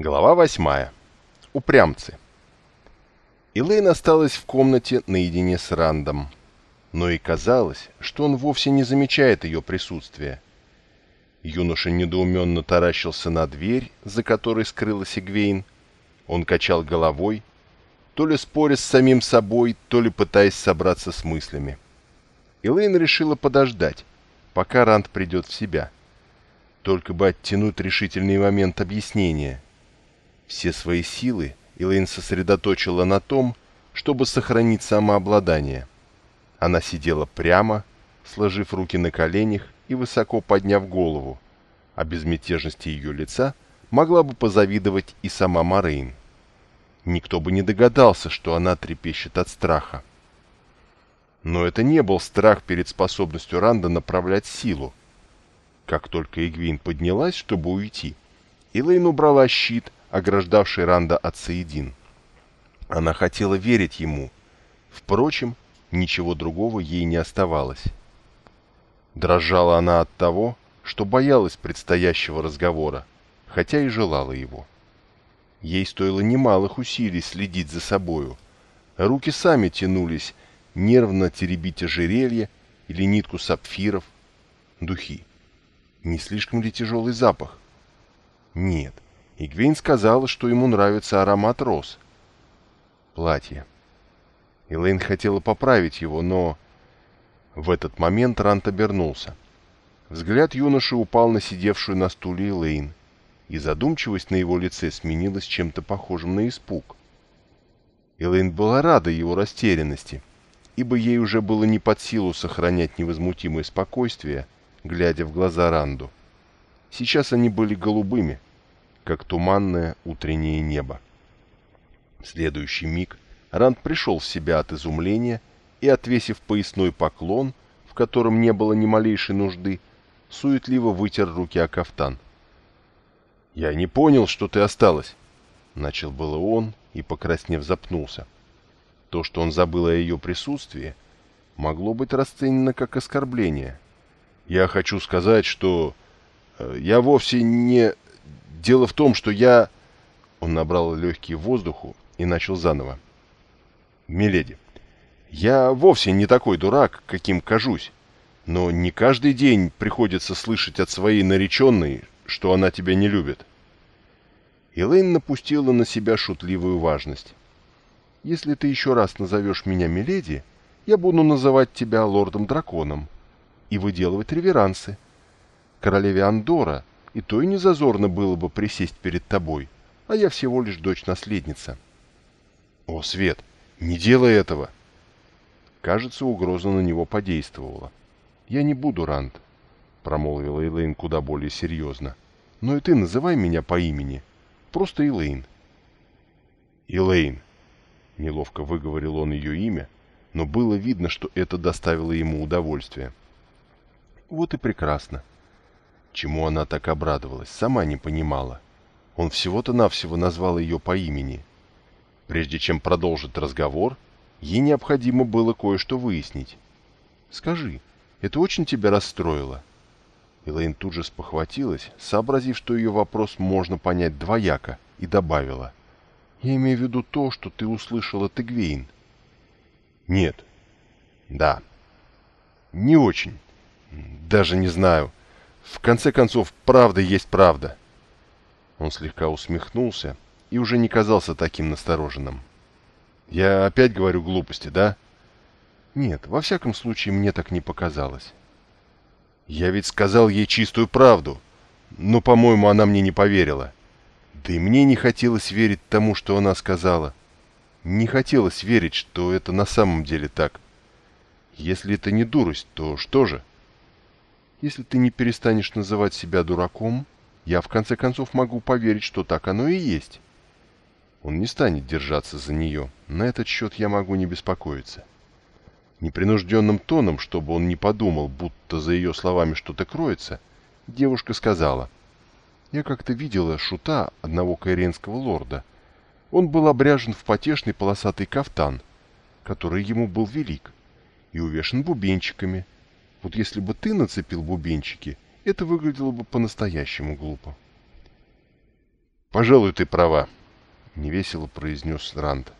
Глава восьмая. Упрямцы. Элейн осталась в комнате наедине с Рандом. Но и казалось, что он вовсе не замечает ее присутствия. Юноша недоуменно таращился на дверь, за которой скрылась Игвейн. Он качал головой, то ли споря с самим собой, то ли пытаясь собраться с мыслями. Элейн решила подождать, пока Ранд придет в себя. Только бы оттянуть решительный момент объяснения — все свои силы Элейн сосредоточила на том, чтобы сохранить самообладание. Она сидела прямо, сложив руки на коленях и высоко подняв голову, а безмятежности ее лица могла бы позавидовать и сама Морейн. Никто бы не догадался, что она трепещет от страха. Но это не был страх перед способностью Ранда направлять силу. Как только Игвин поднялась, чтобы уйти, Элейн убрала щит ограждавший Ранда от Саидин. Она хотела верить ему. Впрочем, ничего другого ей не оставалось. Дрожала она от того, что боялась предстоящего разговора, хотя и желала его. Ей стоило немалых усилий следить за собою. Руки сами тянулись, нервно теребить ожерелье или нитку сапфиров. Духи. Не слишком ли тяжелый запах? Нет. Игвейн сказала, что ему нравится аромат роз. Платье. Элейн хотела поправить его, но... В этот момент Рант обернулся. Взгляд юноши упал на сидевшую на стуле Элейн, и задумчивость на его лице сменилась чем-то похожим на испуг. Элейн была рада его растерянности, ибо ей уже было не под силу сохранять невозмутимое спокойствие, глядя в глаза Ранду. Сейчас они были голубыми, как туманное утреннее небо. В следующий миг Ранд пришел в себя от изумления и, отвесив поясной поклон, в котором не было ни малейшей нужды, суетливо вытер руки о кафтан. «Я не понял, что ты осталась», — начал было он и, покраснев, запнулся. То, что он забыл о ее присутствии, могло быть расценено как оскорбление. «Я хочу сказать, что э, я вовсе не...» Дело в том, что я...» Он набрал легкие воздуху и начал заново. «Миледи, я вовсе не такой дурак, каким кажусь, но не каждый день приходится слышать от своей нареченной, что она тебя не любит». Элейн напустила на себя шутливую важность. «Если ты еще раз назовешь меня Миледи, я буду называть тебя лордом-драконом и выделывать реверансы. Королеве Андора и то и не зазорно было бы присесть перед тобой, а я всего лишь дочь-наследница. О, Свет, не делай этого! Кажется, угроза на него подействовала. Я не буду, Ранд, промолвила Элейн куда более серьезно. Но и ты называй меня по имени. Просто Элейн. Элейн. Неловко выговорил он ее имя, но было видно, что это доставило ему удовольствие. Вот и прекрасно. Чему она так обрадовалась, сама не понимала. Он всего-то навсего назвал ее по имени. Прежде чем продолжить разговор, ей необходимо было кое-что выяснить. «Скажи, это очень тебя расстроило?» Элейн тут же спохватилась, сообразив, что ее вопрос можно понять двояко, и добавила. «Я имею в виду то, что ты услышал от Игвейн». «Нет». «Да». «Не очень. Даже не знаю. В конце концов, правда есть правда. Он слегка усмехнулся и уже не казался таким настороженным. Я опять говорю глупости, да? Нет, во всяком случае, мне так не показалось. Я ведь сказал ей чистую правду, но, по-моему, она мне не поверила. Да и мне не хотелось верить тому, что она сказала. Не хотелось верить, что это на самом деле так. Если это не дурость, то что же? Если ты не перестанешь называть себя дураком, я в конце концов могу поверить, что так оно и есть. Он не станет держаться за нее. На этот счет я могу не беспокоиться. Непринужденным тоном, чтобы он не подумал, будто за ее словами что-то кроется, девушка сказала. Я как-то видела шута одного кайренского лорда. Он был обряжен в потешный полосатый кафтан, который ему был велик, и увешан бубенчиками — вот если бы ты нацепил бубенчики, это выглядело бы по-настоящему глупо. «Пожалуй, ты права», — невесело произнес Ранд.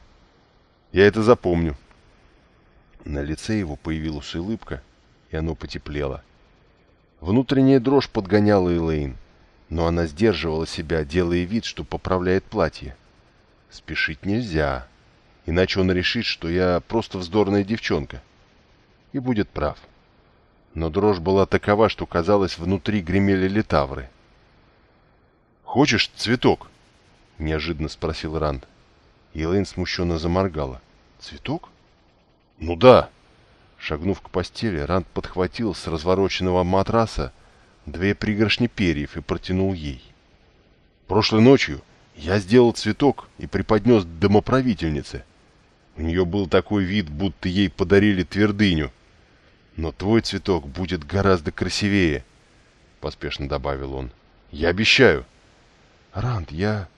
«Я это запомню». На лице его появилась улыбка, и оно потеплело. Внутренняя дрожь подгоняла Элейн, но она сдерживала себя, делая вид, что поправляет платье. Спешить нельзя, иначе он решит, что я просто вздорная девчонка. И будет прав. Но дрожь была такова, что, казалось, внутри гремели литавры. «Хочешь цветок?» — неожиданно спросил Ранд. Елейн смущенно заморгала. «Цветок?» «Ну да!» Шагнув к постели, Ранд подхватил с развороченного матраса две пригоршни перьев и протянул ей. «Прошлой ночью я сделал цветок и преподнес домоправительнице. У нее был такой вид, будто ей подарили твердыню. Но твой цветок будет гораздо красивее», — поспешно добавил он. «Я обещаю». «Ранд, я...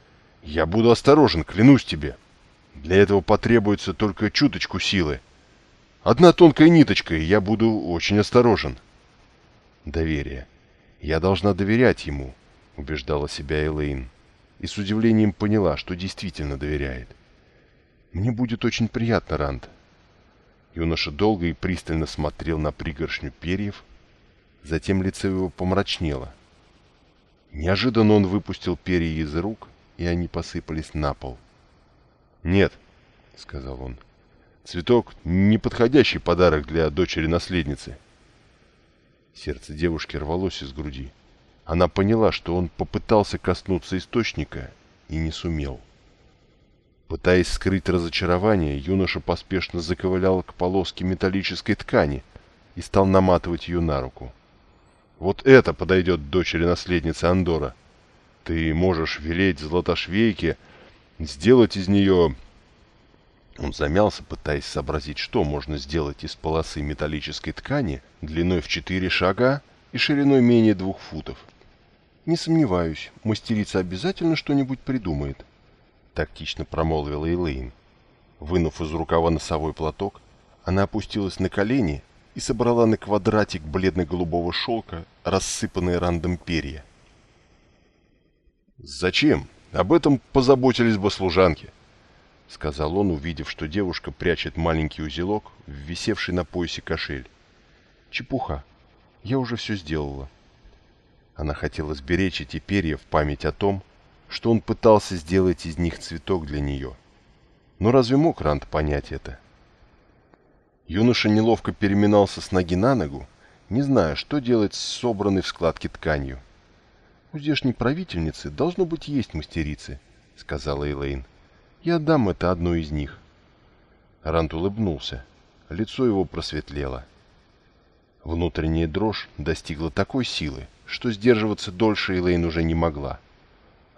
я буду осторожен, клянусь тебе. Для этого потребуется только чуточку силы». Одна тонкая ниточка, и я буду очень осторожен. Доверие. Я должна доверять ему, убеждала себя Элейн. И с удивлением поняла, что действительно доверяет. Мне будет очень приятно, Ранд. Юноша долго и пристально смотрел на пригоршню перьев, затем лицо его помрачнело. Неожиданно он выпустил перья из рук, и они посыпались на пол. «Нет», — сказал он, — Цветок — неподходящий подарок для дочери-наследницы. Сердце девушки рвалось из груди. Она поняла, что он попытался коснуться источника и не сумел. Пытаясь скрыть разочарование, юноша поспешно заковылял к полоске металлической ткани и стал наматывать ее на руку. «Вот это подойдет дочери-наследницы Андора. Ты можешь велеть златошвейке сделать из нее он замялся, пытаясь сообразить, что можно сделать из полосы металлической ткани длиной в четыре шага и шириной менее двух футов. «Не сомневаюсь, мастерица обязательно что-нибудь придумает», — тактично промолвила Элейн. Вынув из рукава носовой платок, она опустилась на колени и собрала на квадратик бледно-голубого шелка рассыпанные рандом перья. «Зачем? Об этом позаботились бы служанки», — сказал он, увидев, что девушка прячет маленький узелок, висевший на поясе кошель. «Чепуха. Я уже все сделала». Она хотела сберечь эти перья в память о том, что он пытался сделать из них цветок для нее. Но разве мог Ранд понять это? Юноша неловко переминался с ноги на ногу, не зная, что делать с собранной в складке тканью. «У здешней правительницы должно быть есть мастерицы», — сказала Элейн. Я отдам это одной из них. Рант улыбнулся. Лицо его просветлело. Внутренняя дрожь достигла такой силы, что сдерживаться дольше Элейн уже не могла.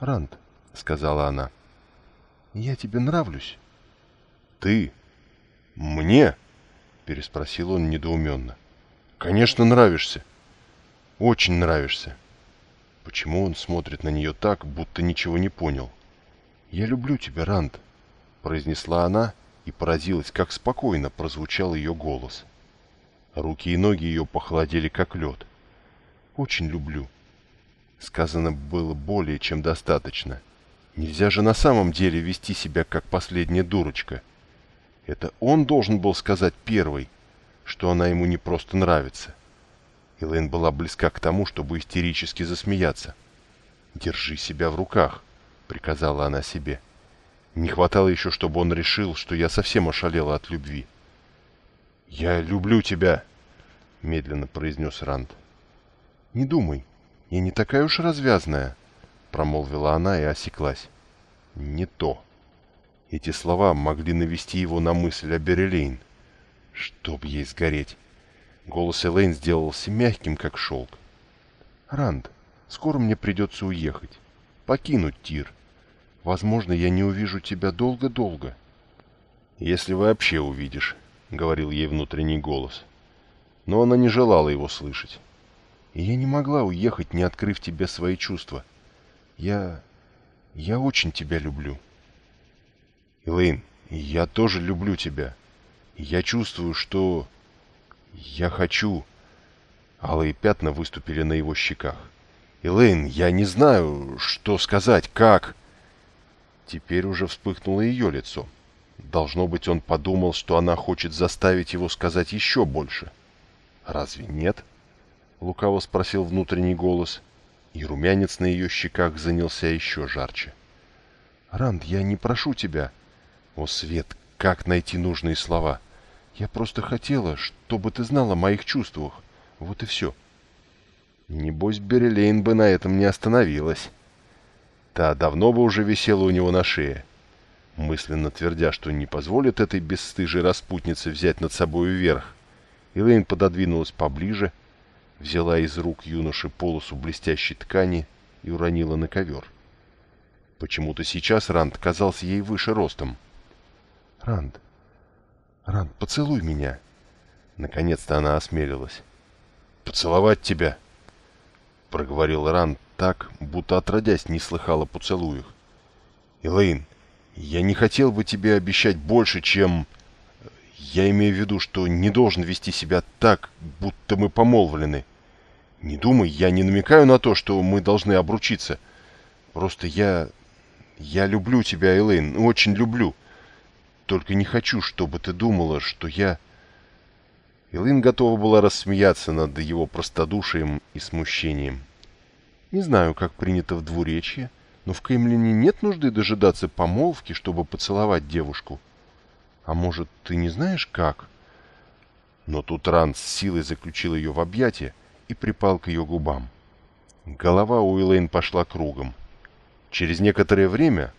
«Рант», — сказала она, — «я тебе нравлюсь». «Ты? Мне?» — переспросил он недоуменно. «Конечно, нравишься. Очень нравишься». Почему он смотрит на нее так, будто ничего не понял? — «Я люблю тебя, Ранд», — произнесла она и поразилась, как спокойно прозвучал ее голос. Руки и ноги ее похолодели, как лед. «Очень люблю». Сказано было более чем достаточно. Нельзя же на самом деле вести себя, как последняя дурочка. Это он должен был сказать первый, что она ему не просто нравится. Элэйн была близка к тому, чтобы истерически засмеяться. «Держи себя в руках», приказала она себе. Не хватало еще, чтобы он решил, что я совсем ошалела от любви. «Я люблю тебя», — медленно произнес Ранд. «Не думай, я не такая уж развязная», — промолвила она и осеклась. «Не то». Эти слова могли навести его на мысль о Берелейн. Чтоб ей сгореть. Голос Элейн сделался мягким, как шелк. «Ранд, скоро мне придется уехать, покинуть Тир. Возможно, я не увижу тебя долго-долго. Если вообще увидишь, — говорил ей внутренний голос. Но она не желала его слышать. И я не могла уехать, не открыв тебе свои чувства. Я... я очень тебя люблю. Элэйн, я тоже люблю тебя. Я чувствую, что... Я хочу... Алые пятна выступили на его щеках. Элэйн, я не знаю, что сказать, как... Теперь уже вспыхнуло ее лицо. Должно быть, он подумал, что она хочет заставить его сказать еще больше. «Разве нет?» — лукаво спросил внутренний голос, и румянец на ее щеках занялся еще жарче. «Ранд, я не прошу тебя». «О, Свет, как найти нужные слова?» «Я просто хотела, чтобы ты знала о моих чувствах. Вот и все». Небось, Берелейн бы на этом не остановилась. Та давно бы уже висела у него на шее. Мысленно твердя, что не позволит этой бесстыжей распутнице взять над собой вверх, Элейн пододвинулась поближе, взяла из рук юноши полосу блестящей ткани и уронила на ковер. Почему-то сейчас Ранд казался ей выше ростом. «Ранд, Ранд, поцелуй меня!» Наконец-то она осмелилась. «Поцеловать тебя!» Проговорил Ранд так, будто отродясь не слыхал о поцелуях. «Элэйн, я не хотел бы тебе обещать больше, чем... Я имею в виду, что не должен вести себя так, будто мы помолвлены. Не думай, я не намекаю на то, что мы должны обручиться. Просто я... Я люблю тебя, Элэйн, очень люблю. Только не хочу, чтобы ты думала, что я... Элэйн готова была рассмеяться над его простодушием и смущением. Не знаю, как принято в двуречье, но в Кремлине нет нужды дожидаться помолвки, чтобы поцеловать девушку. А может, ты не знаешь, как? Но тут Ран с силой заключил ее в объятия и припал к ее губам. Голова у Элэйн пошла кругом. Через некоторое время,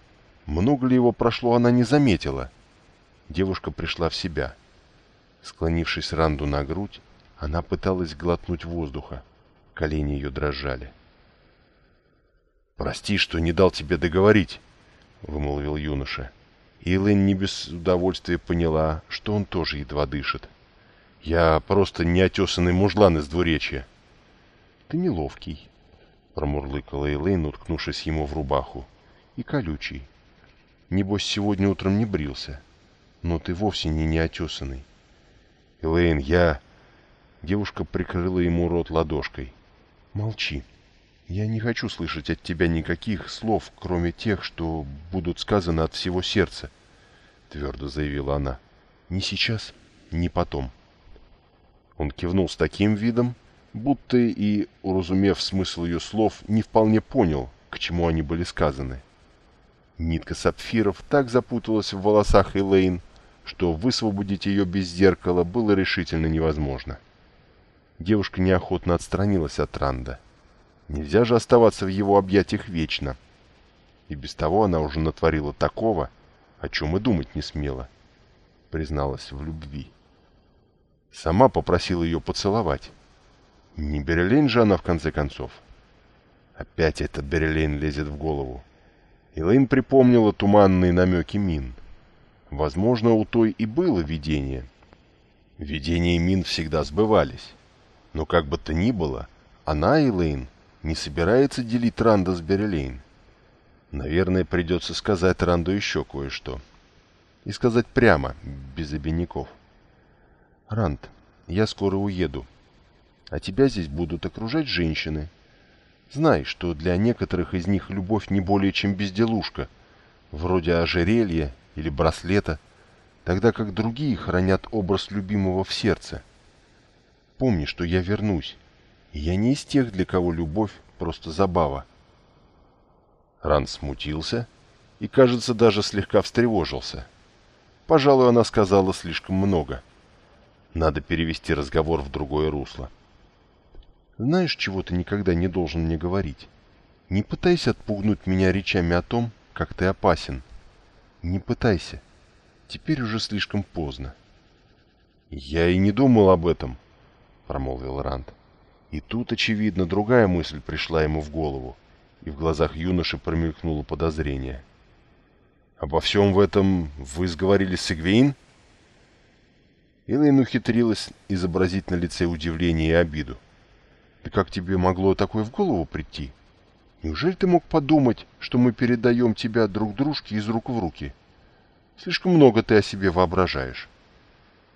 много ли его прошло, она не заметила. Девушка пришла в себя. Склонившись Ранду на грудь, она пыталась глотнуть воздуха. Колени ее дрожали. — «Прости, что не дал тебе договорить», — вымолвил юноша. Элэйн не без удовольствия поняла, что он тоже едва дышит. «Я просто неотесанный мужлан из двуречья». «Ты неловкий», — промурлыкала Элэйн, уткнувшись ему в рубаху. «И колючий. Небось, сегодня утром не брился. Но ты вовсе не неотесанный». «Элэйн, я...» Девушка прикрыла ему рот ладошкой. «Молчи», я не хочу слышать от тебя никаких слов, кроме тех, что будут сказаны от всего сердца, — твердо заявила она. Ни сейчас, ни потом. Он кивнул с таким видом, будто и, уразумев смысл ее слов, не вполне понял, к чему они были сказаны. Нитка сапфиров так запуталась в волосах Элейн, что высвободить ее без зеркала было решительно невозможно. Девушка неохотно отстранилась от Ранда. Нельзя же оставаться в его объятиях вечно. И без того она уже натворила такого, о чем и думать не смела. Призналась в любви. Сама попросила ее поцеловать. Не Берлейн же она в конце концов. Опять этот Берлейн лезет в голову. Элэйн припомнила туманные намеки Мин. Возможно, у той и было видение. Видения Мин всегда сбывались. Но как бы то ни было, она, Элэйн, не собирается делить Ранда с Берелейн. Наверное, придется сказать Ранду еще кое-что. И сказать прямо, без обиняков. «Ранд, я скоро уеду, а тебя здесь будут окружать женщины. Знай, что для некоторых из них любовь не более чем безделушка, вроде ожерелья или браслета, тогда как другие хранят образ любимого в сердце. Помни, что я вернусь, я не из тех, для кого любовь просто забава. Ран смутился и, кажется, даже слегка встревожился. Пожалуй, она сказала слишком много. Надо перевести разговор в другое русло. Знаешь, чего ты никогда не должен мне говорить? Не пытайся отпугнуть меня речами о том, как ты опасен. Не пытайся. Теперь уже слишком поздно. Я и не думал об этом, промолвил Ранд. И тут, очевидно, другая мысль пришла ему в голову, и в глазах юноши промелькнуло подозрение. «Обо всем в этом вы сговорились с Игвейн?» Элэйн ухитрилась изобразить на лице удивление и обиду. «Да как тебе могло такое в голову прийти? Неужели ты мог подумать, что мы передаем тебя друг дружке из рук в руки? Слишком много ты о себе воображаешь.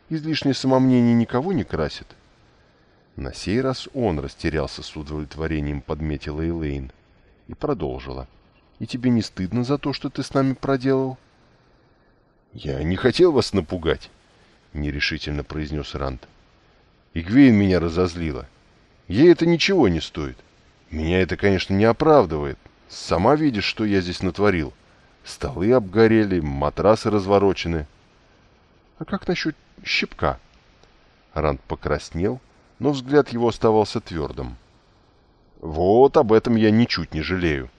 Излишнее самомнение никого не красит». На сей раз он растерялся с удовлетворением, подметила Элейн, и продолжила. И тебе не стыдно за то, что ты с нами проделал?» «Я не хотел вас напугать», — нерешительно произнес Ранд. «Игвейн меня разозлила. Ей это ничего не стоит. Меня это, конечно, не оправдывает. Сама видишь, что я здесь натворил. Столы обгорели, матрасы разворочены. А как насчет щипка?» Ранд покраснел, но взгляд его оставался твердым. «Вот об этом я ничуть не жалею.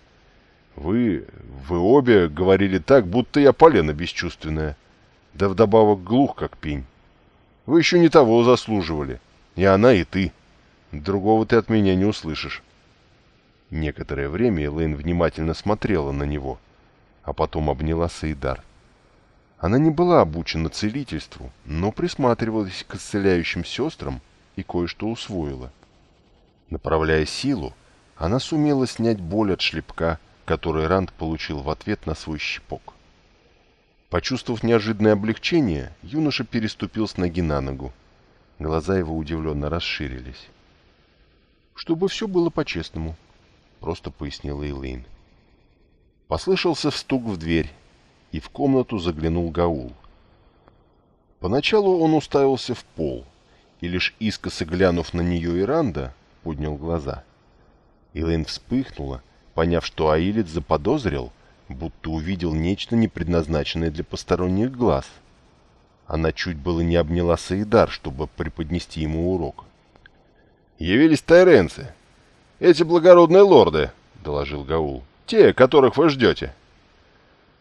Вы, вы обе говорили так, будто я полено бесчувственная. Да вдобавок глух, как пень. Вы еще не того заслуживали. И она, и ты. Другого ты от меня не услышишь». Некоторое время Элэйн внимательно смотрела на него, а потом обняла Саидар. Она не была обучена целительству, но присматривалась к исцеляющим сестрам и кое-что усвоила. Направляя силу, она сумела снять боль от шлепка, который Ранд получил в ответ на свой щепок. Почувствовав неожиданное облегчение, юноша переступил с ноги на ногу. Глаза его удивленно расширились. «Чтобы все было по-честному», — просто пояснила Эйлейн. Послышался стук в дверь, и в комнату заглянул Гаул. Поначалу он уставился в пол, и лишь искоса глянув на нее Иранда, поднял глаза. Элэйн вспыхнула, поняв, что Аилит заподозрил, будто увидел нечто непредназначенное для посторонних глаз. Она чуть было не обняла Саидар, чтобы преподнести ему урок. «Явились тайренцы. Эти благородные лорды», — доложил Гаул. «Те, которых вы ждете».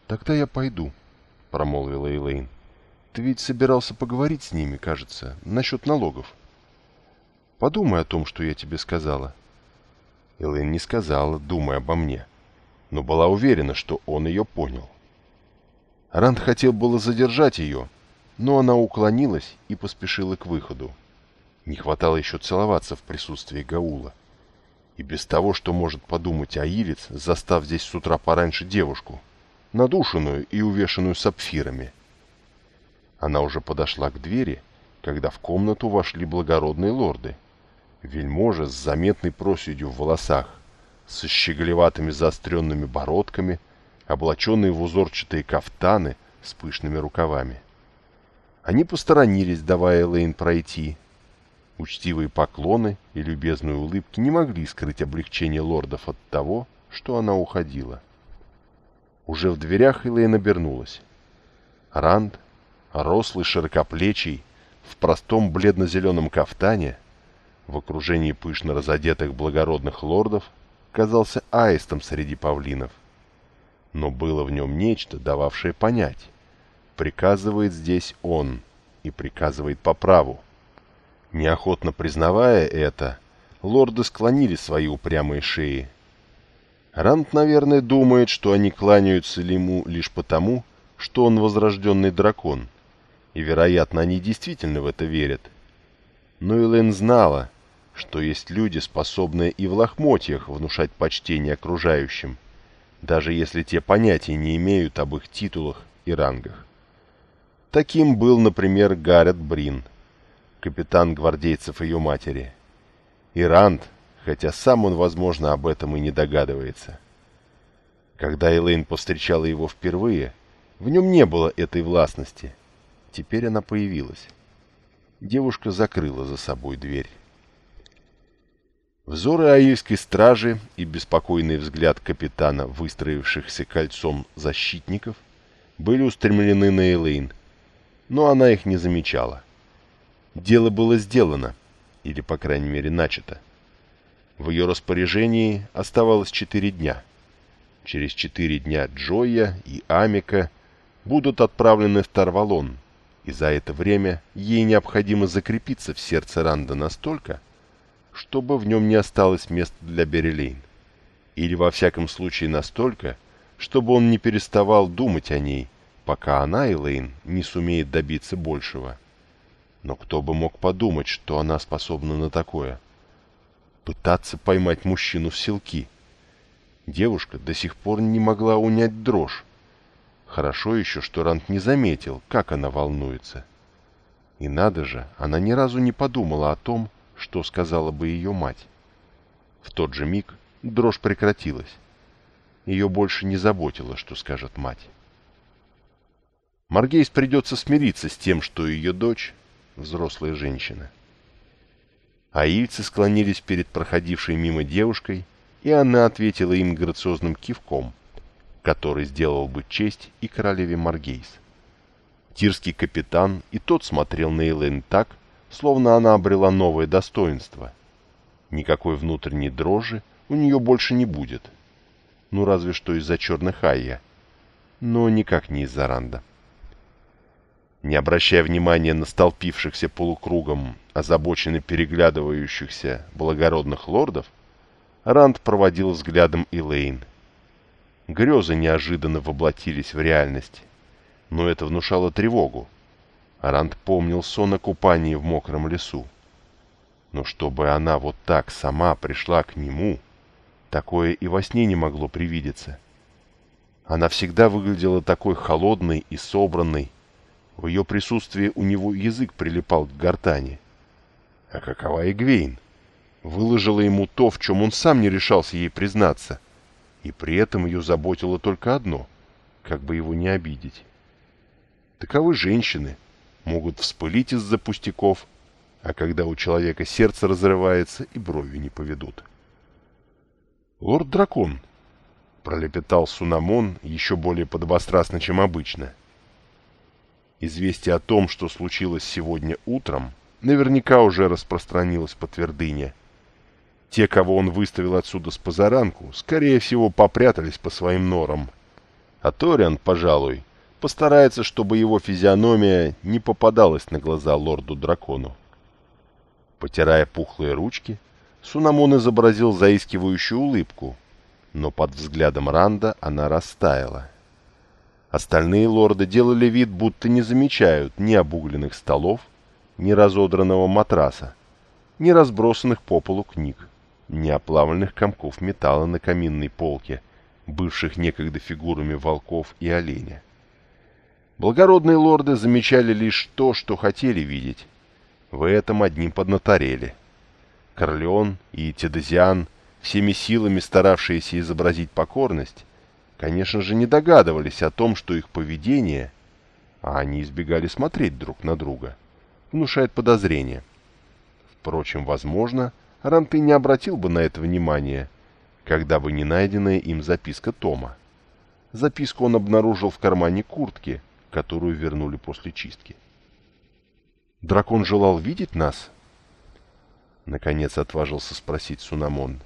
«Тогда я пойду», — промолвила Элейн. «Ты ведь собирался поговорить с ними, кажется, насчет налогов. Подумай о том, что я тебе сказала». Элейн не сказала, думая обо мне, но была уверена, что он ее понял. Ранд хотел было задержать ее, но она уклонилась и поспешила к выходу. Не хватало еще целоваться в присутствии Гаула. И без того, что может подумать Аилец, застав здесь с утра пораньше девушку, надушенную и увешанную сапфирами. Она уже подошла к двери, когда в комнату вошли благородные лорды. Вельможи с заметной проседью в волосах, со щеголеватыми заостренными бородками, облаченные в узорчатые кафтаны с пышными рукавами. Они посторонились, давая Лейн пройти. Учтивые поклоны и любезные улыбки не могли скрыть облегчение лордов от того, что она уходила. Уже в дверях Элейн обернулась. Ранд, рослый, широкоплечий, в простом бледно-зеленом кафтане, в окружении пышно разодетых благородных лордов, казался аистом среди павлинов. Но было в нем нечто, дававшее понять. Приказывает здесь он, и приказывает по праву. Неохотно признавая это, лорды склонили свои упрямые шеи, Рант, наверное, думает, что они кланяются ему лишь потому, что он возрожденный дракон. И, вероятно, они действительно в это верят. Но Элен знала, что есть люди, способные и в лохмотьях внушать почтение окружающим, даже если те понятия не имеют об их титулах и рангах. Таким был, например, Гаррет Брин, капитан гвардейцев ее матери. И хотя сам он, возможно, об этом и не догадывается. Когда Элейн повстречала его впервые, в нем не было этой властности. Теперь она появилась. Девушка закрыла за собой дверь. Взоры аильской стражи и беспокойный взгляд капитана, выстроившихся кольцом защитников, были устремлены на Элейн, но она их не замечала. Дело было сделано, или, по крайней мере, начато. В ее распоряжении оставалось четыре дня. Через четыре дня Джоя и Амика будут отправлены в Тарвалон, и за это время ей необходимо закрепиться в сердце Ранда настолько, чтобы в нем не осталось места для Берелейн. Или, во всяком случае, настолько, чтобы он не переставал думать о ней, пока она, Элейн, не сумеет добиться большего. Но кто бы мог подумать, что она способна на такое? пытаться поймать мужчину в селки. Девушка до сих пор не могла унять дрожь. Хорошо еще, что Рант не заметил, как она волнуется. И надо же, она ни разу не подумала о том, что сказала бы ее мать. В тот же миг дрожь прекратилась. Ее больше не заботило, что скажет мать. Маргейс придется смириться с тем, что ее дочь — взрослая женщина. Аильцы склонились перед проходившей мимо девушкой, и она ответила им грациозным кивком, который сделал бы честь и королеве Маргейс. Тирский капитан и тот смотрел на Элен так, словно она обрела новое достоинство. Никакой внутренней дрожи у нее больше не будет. Ну, разве что из-за черных Айя. Но никак не из-за Ранда. Не обращая внимания на столпившихся полукругом, озабоченно переглядывающихся благородных лордов, Ранд проводил взглядом Элейн. Грезы неожиданно воплотились в реальность, но это внушало тревогу. Ранд помнил сон о купании в мокром лесу. Но чтобы она вот так сама пришла к нему, такое и во сне не могло привидеться. Она всегда выглядела такой холодной и собранной, в ее присутствии у него язык прилипал к гортани. А какова Эгвейн? Выложила ему то, в чем он сам не решался ей признаться. И при этом ее заботило только одно — как бы его не обидеть. Таковы женщины, могут вспылить из-за пустяков, а когда у человека сердце разрывается, и брови не поведут. «Лорд-дракон», — пролепетал Сунамон еще более подобострастно, чем обычно, — Известие о том, что случилось сегодня утром, наверняка уже распространилось по твердыне. Те, кого он выставил отсюда с позаранку, скорее всего, попрятались по своим норам. А Ториан, пожалуй, постарается, чтобы его физиономия не попадалась на глаза лорду-дракону. Потирая пухлые ручки, Сунамон изобразил заискивающую улыбку, но под взглядом Ранда она растаяла. Остальные лорды делали вид, будто не замечают ни обугленных столов, ни разодранного матраса, ни разбросанных по полу книг, ни оплавленных комков металла на каминной полке, бывших некогда фигурами волков и оленя. Благородные лорды замечали лишь то, что хотели видеть. В этом одним поднаторели. Корлеон и Тедезиан, всеми силами старавшиеся изобразить покорность, конечно же, не догадывались о том, что их поведение, а они избегали смотреть друг на друга, внушает подозрение. Впрочем, возможно, Ранты не обратил бы на это внимания, когда бы не найденная им записка Тома. Записку он обнаружил в кармане куртки, которую вернули после чистки. «Дракон желал видеть нас?» Наконец отважился спросить Сунамон.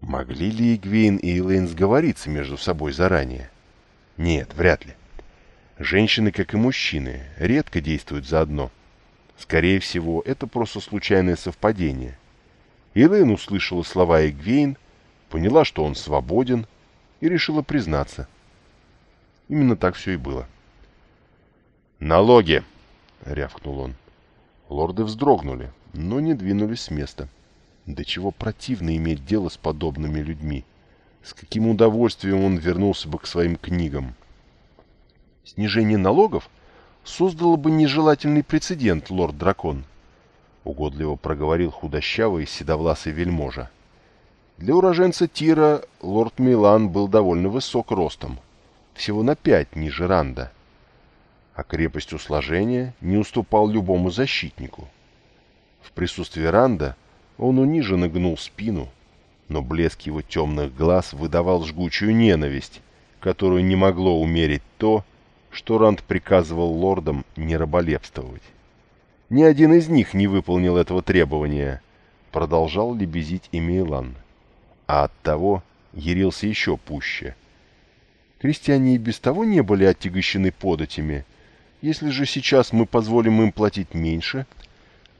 Могли ли Игвейн и Элейн сговориться между собой заранее? Нет, вряд ли. Женщины, как и мужчины, редко действуют заодно. Скорее всего, это просто случайное совпадение. Элейн услышала слова Игвейн, поняла, что он свободен, и решила признаться. Именно так все и было. «Налоги!» — рявкнул он. Лорды вздрогнули, но не двинулись с места. — до чего противно иметь дело с подобными людьми. С каким удовольствием он вернулся бы к своим книгам. Снижение налогов создало бы нежелательный прецедент, лорд-дракон, угодливо проговорил худощавый седовласый вельможа. Для уроженца Тира лорд Милан был довольно высок ростом, всего на пять ниже Ранда, а крепостью сложения не уступал любому защитнику. В присутствии Ранда он униженно гнул спину, но блеск его темных глаз выдавал жгучую ненависть, которую не могло умерить то, что Ранд приказывал лордам не раболепствовать. Ни один из них не выполнил этого требования, продолжал лебезить Эмейлан, а оттого ярился еще пуще. Крестьяне и без того не были отягощены податями. Если же сейчас мы позволим им платить меньше –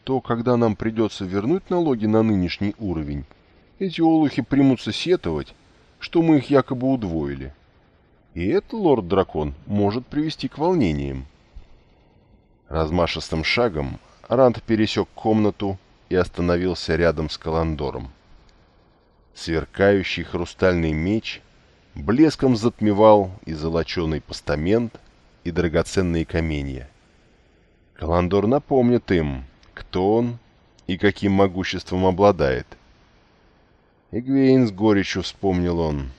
то когда нам придется вернуть налоги на нынешний уровень, эти олухи примутся сетовать, что мы их якобы удвоили. И это, лорд-дракон, может привести к волнениям. Размашистым шагом Ранд пересек комнату и остановился рядом с Каландором. Сверкающий хрустальный меч блеском затмевал и золоченый постамент, и драгоценные каменья. Каландор напомнит им, кто он и каким могуществом обладает. Эгвейн с горечью вспомнил он.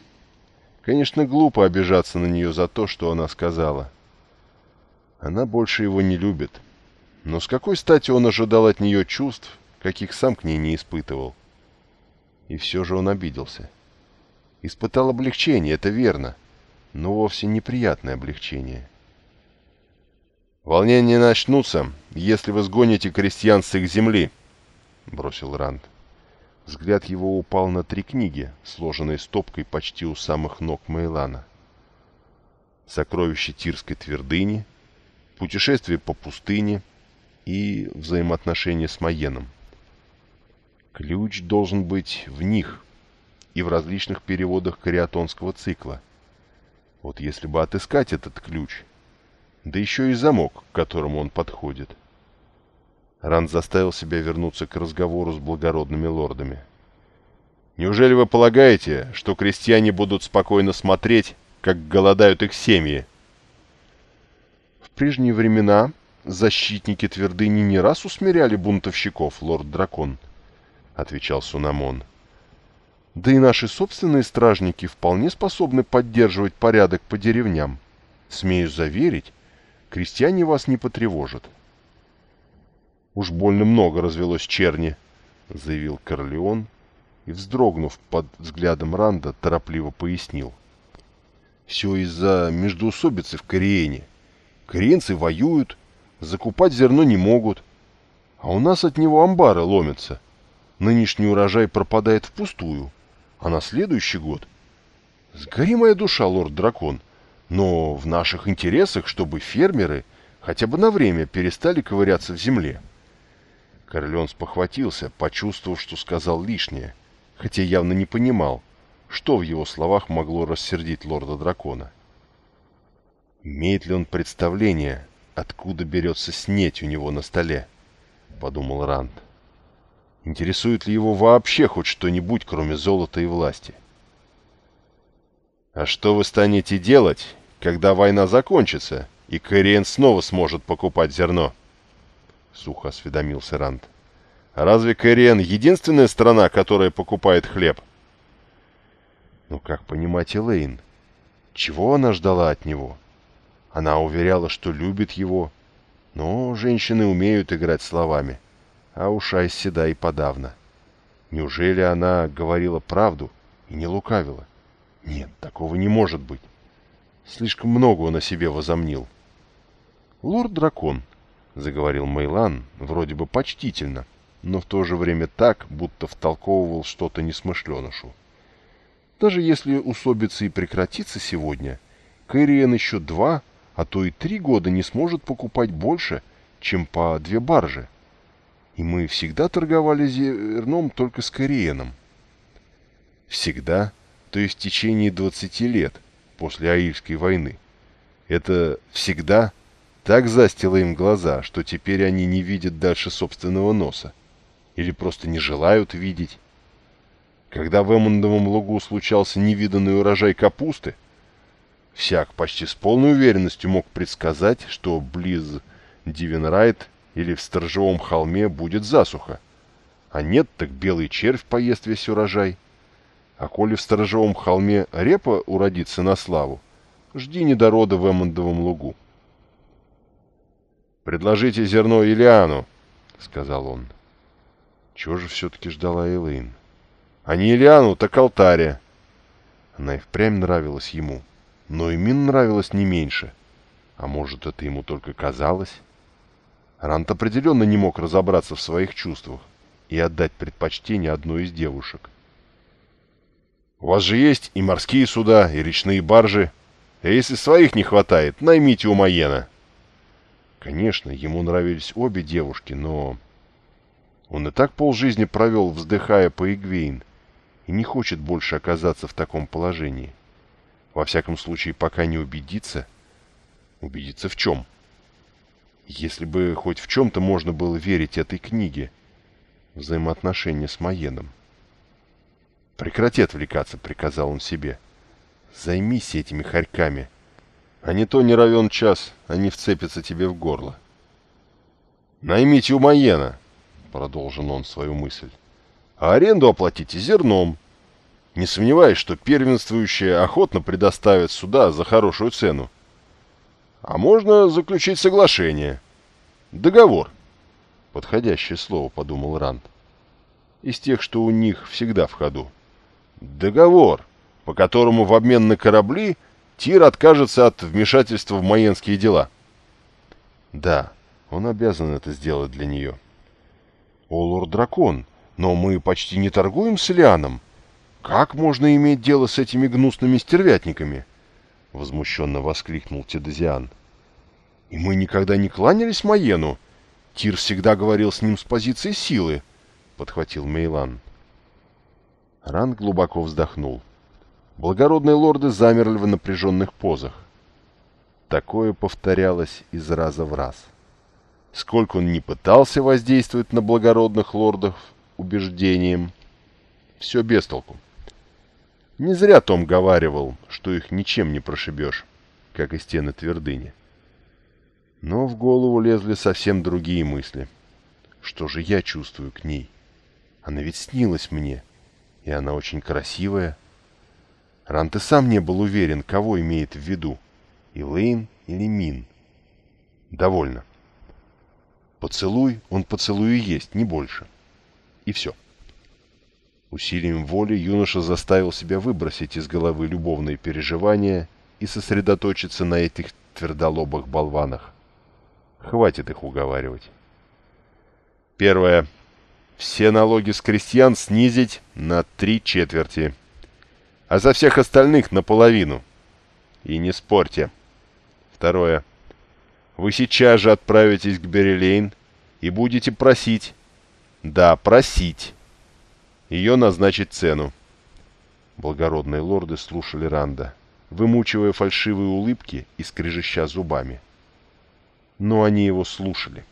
Конечно, глупо обижаться на нее за то, что она сказала. Она больше его не любит. Но с какой стати он ожидал от нее чувств, каких сам к ней не испытывал? И все же он обиделся. Испытал облегчение, это верно, но вовсе неприятное облегчение. «Волнения начнутся, если вы сгоните крестьян с их земли», — бросил Ранд. Взгляд его упал на три книги, сложенные стопкой почти у самых ног Мейлана. «Сокровище Тирской твердыни», «Путешествие по пустыне» и «Взаимоотношения с Маеном». Ключ должен быть в них и в различных переводах кариатонского цикла. Вот если бы отыскать этот ключ, да еще и замок, к которому он подходит. Ранд заставил себя вернуться к разговору с благородными лордами. «Неужели вы полагаете, что крестьяне будут спокойно смотреть, как голодают их семьи?» В прежние времена защитники твердыни не раз усмиряли бунтовщиков, лорд-дракон, — отвечал Сунамон. Да и наши собственные стражники вполне способны поддерживать порядок по деревням. Смею заверить, крестьяне вас не потревожат. «Уж больно много развелось черни», — заявил Корлеон и, вздрогнув под взглядом Ранда, торопливо пояснил. «Все из-за междоусобицы в Кориене. Кориенцы воюют, закупать зерно не могут, а у нас от него амбары ломятся. Нынешний урожай пропадает впустую, а на следующий год... Сгори моя душа, лорд-дракон, но в наших интересах, чтобы фермеры хотя бы на время перестали ковыряться в земле». Корлеон спохватился, почувствовав, что сказал лишнее, хотя явно не понимал, что в его словах могло рассердить лорда-дракона. «Имеет ли он представление, откуда берется снеть у него на столе?» — подумал Ранд. «Интересует ли его вообще хоть что-нибудь, кроме золота и власти?» «А что вы станете делать, когда война закончится, и Кориен снова сможет покупать зерно?» — сухо осведомился Ранд. «Разве Кэриэн единственная страна, которая покупает хлеб?» Ну как понимать Элейн? Чего она ждала от него? Она уверяла, что любит его. Но женщины умеют играть словами. А уж Айседа и подавно. Неужели она говорила правду и не лукавила? Нет, такого не может быть. Слишком много он о себе возомнил. Лорд-дракон, — заговорил Мейлан, вроде бы почтительно, но в то же время так, будто втолковывал что-то несмышленышу. Даже если усобица и прекратится сегодня, Кэриен еще два, а то и три года не сможет покупать больше, чем по две баржи. И мы всегда торговали зерном только с Кэриеном. Всегда, то есть в течение двадцати лет, после Аильской войны. Это всегда так застило им глаза, что теперь они не видят дальше собственного носа. Или просто не желают видеть. Когда в Эммондовом лугу случался невиданный урожай капусты, всяк почти с полной уверенностью мог предсказать, что близ Дивенрайт или в Сторожевом холме будет засуха. А нет, так белый червь поест весь урожай. А коли в Сторожевом холме репа уродится на славу, жди недорода в Эммондовом лугу. «Предложите зерно Илиану», — сказал он. Чего же все-таки ждала Элэйн? А не Илиану, так Алтария. Она и впрямь нравилась ему, но и Мин нравилась не меньше. А может, это ему только казалось? Рант определенно не мог разобраться в своих чувствах и отдать предпочтение одной из девушек. «У вас же есть и морские суда, и речные баржи. А если своих не хватает, наймите у Маена». Конечно, ему нравились обе девушки, но... Он и так полжизни провел, вздыхая по Игвейн, и не хочет больше оказаться в таком положении. Во всяком случае, пока не убедится... Убедиться в чем? Если бы хоть в чем-то можно было верить этой книге, взаимоотношения с Маеном. «Прекрати отвлекаться», — приказал он себе. «Займись этими хорьками». А не то не равен час, они вцепятся тебе в горло. «Наймите у Маена», — продолжил он свою мысль, — «а аренду оплатите зерном. Не сомневаюсь, что первенствующие охотно предоставят суда за хорошую цену. А можно заключить соглашение. Договор. Подходящее слово, подумал Ранд. Из тех, что у них всегда в ходу. Договор, по которому в обмен на корабли Тир откажется от вмешательства в маенские дела. Да, он обязан это сделать для нее. О, лорд-дракон, но мы почти не торгуем с Лианом. Как можно иметь дело с этими гнусными стервятниками? Возмущенно воскликнул Тедезиан. И мы никогда не кланялись Маену. Тир всегда говорил с ним с позиции силы, подхватил Мейлан. Ран глубоко вздохнул. Благородные лорды замерли в напряженных позах. Такое повторялось из раза в раз. Сколько он не пытался воздействовать на благородных лордов убеждением, все без толку. Не зря Том говаривал, что их ничем не прошибешь, как и стены твердыни. Но в голову лезли совсем другие мысли. Что же я чувствую к ней? Она ведь снилась мне, и она очень красивая. Рант и сам не был уверен, кого имеет в виду, Илэйн или Мин. Довольно. Поцелуй, он поцелуй и есть, не больше. И все. Усилием воли юноша заставил себя выбросить из головы любовные переживания и сосредоточиться на этих твердолобых болванах. Хватит их уговаривать. Первое. Все налоги с крестьян снизить на три четверти. А за всех остальных наполовину. И не спорьте. Второе. Вы сейчас же отправитесь к Берилейн и будете просить. Да, просить. Ее назначить цену. Благородные лорды слушали Ранда, вымучивая фальшивые улыбки и скрежеща зубами. Но они его слушали.